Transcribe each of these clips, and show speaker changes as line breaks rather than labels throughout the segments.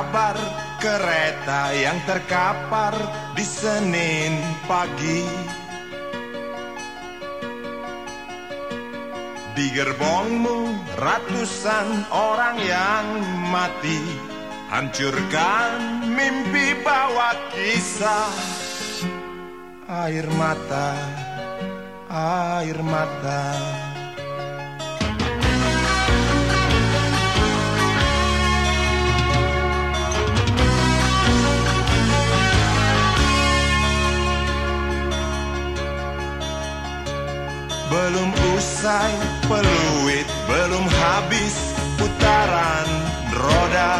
Kabar kereta yang terkapar di Senin pagi? Di gerbongmu ratusan orang yang mati. Hancurkan mimpi bawa kisah. Air mata, air mata Belum usai peluit Belum habis putaran roda.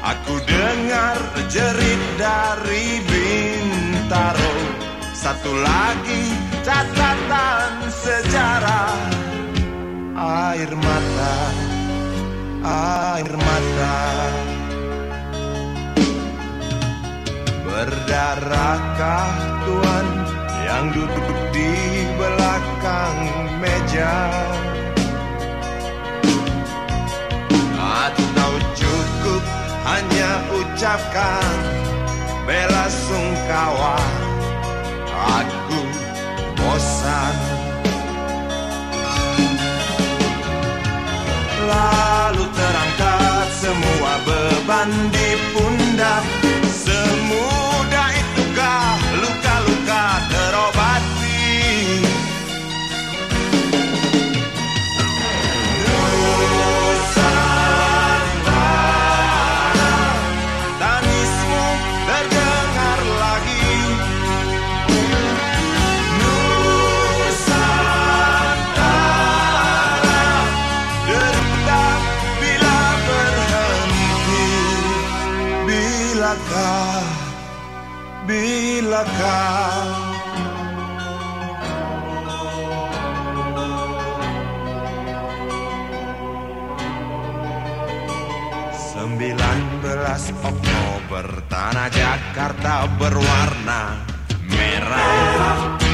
Aku dengar jerit dari Bintaro Satu lagi catatan sejarah. Air mata, air mata Berdarahkah Tuhan yang duduk di belakang meja? Atau cukup hanya ucapkan bela sungkawa Aku bosan. Lalu terangkat semua beban Bilakah Bilakah? Sembilan belas Oktober Tanah Jakarta berwarna merah